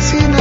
sin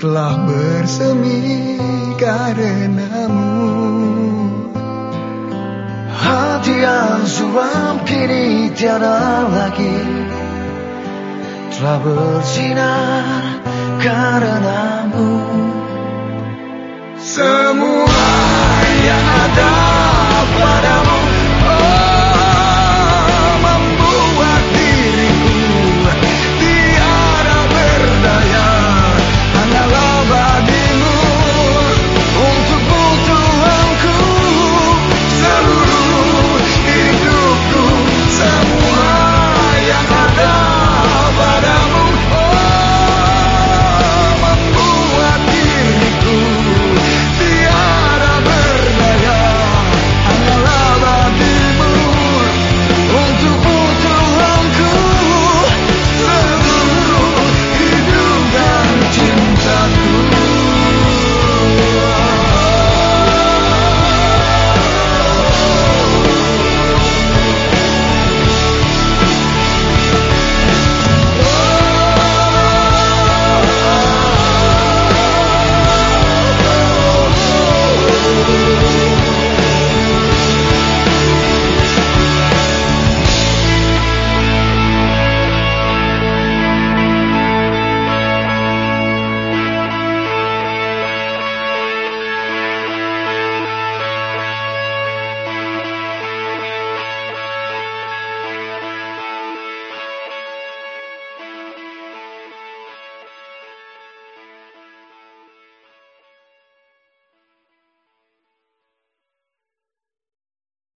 telah bersemi karenamu. Hati yang suram kini tiada lagi. Telah bersinar karenamu. Semua